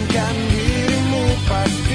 yakinkan dirimu pasti.